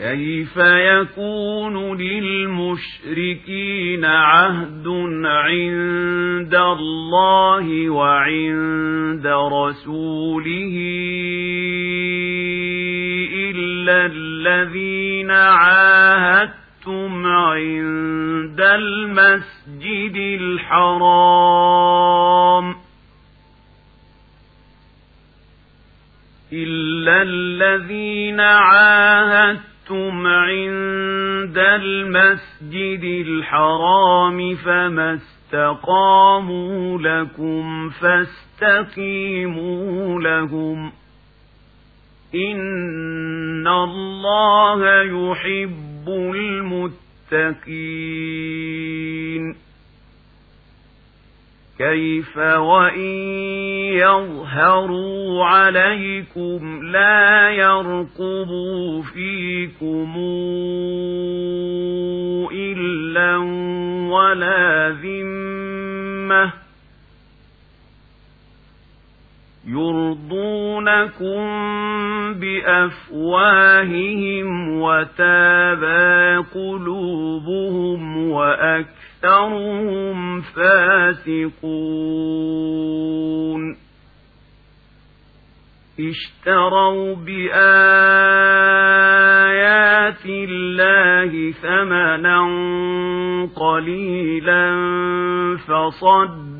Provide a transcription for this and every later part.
كيف يكون للمشركين عهد عند الله وعند رسوله إلا الذين عاهدتم عند المسجد الحرام إلا الذين عاهدتم أَنفَقْتُمْ عِندَ الْمَسْجِدِ الْحَرَامِ فَمَا اسْتَقَامُوا لَكُمْ فَاسْتَقِيمُوا لَهُمْ إِنَّ اللَّهَ يُحِبُّ الْمُتَّقِينَ كيف وإن يظهروا عليكم لا يرقبوا فيكم إلا ولا ذمة يرضونكم بأفواههم وتابى قلوبهم وأكثر أكثرهم فاسقون اشتروا بآيات الله ثمنا قليلا فصدوا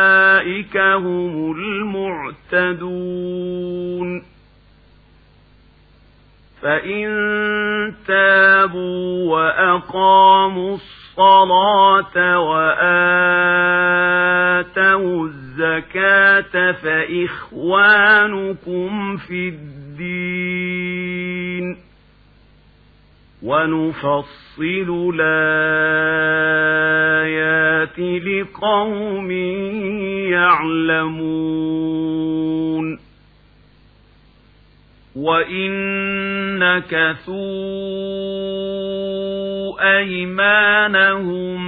هم المعتدون فإن تابوا وأقاموا الصلاة وآتوا الزكاة فإخوانكم في الدين ونفصل الآيات لقوم يعلمون وإن نكثوا أيمانهم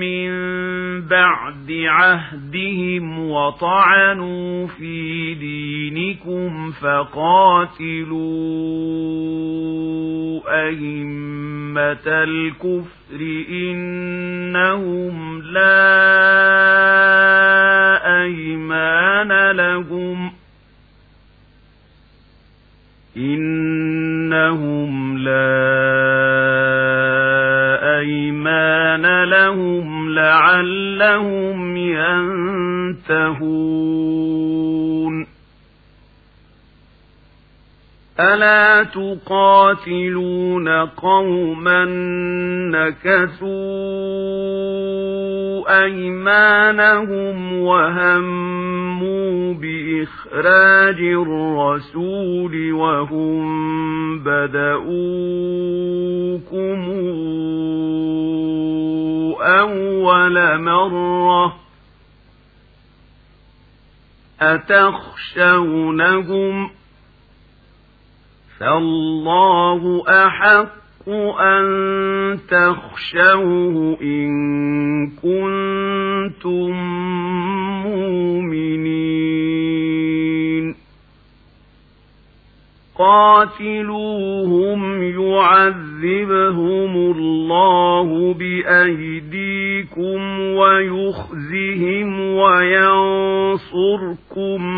من بعد عهدهم وطعنوا في دينكم فقاتلوا أئمة الكفر إنهم لا أيمان لهم. إنهم لا أيمان لهم لعلهم ينتهون. ألا تقاتلون قوما نكثوا أيمانهم وهموا بإخراج الرسول وهم بدؤوكم أول مرة أتخشونهم ۖ فالله أحق أن تخشوه إن كنتم مؤمنين. قاتلوهم يعذبهم الله بأيديكم ويخزهم وينصركم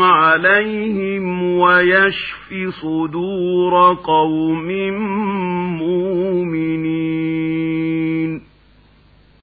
عليهم ويشف صدور قوم مؤمنين.